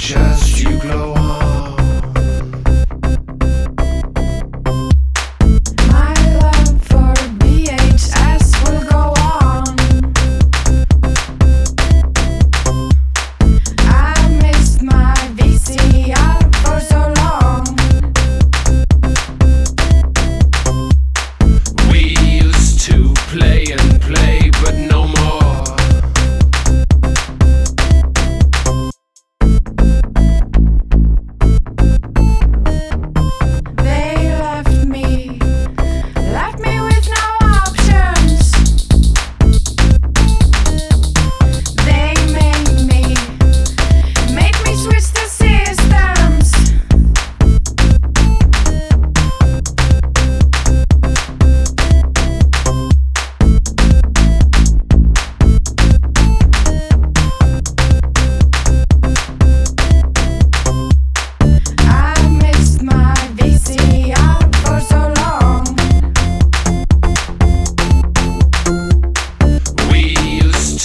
just you glow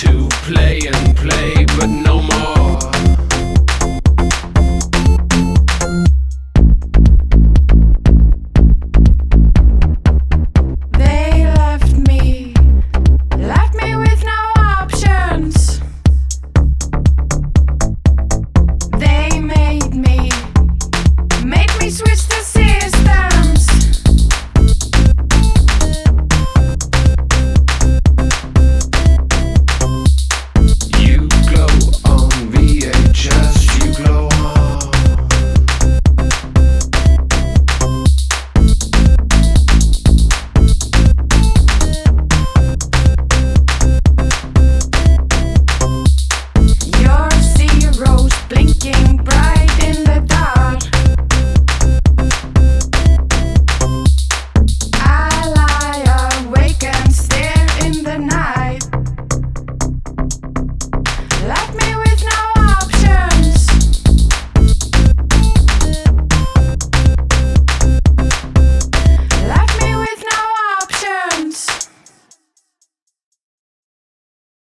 to play and play, but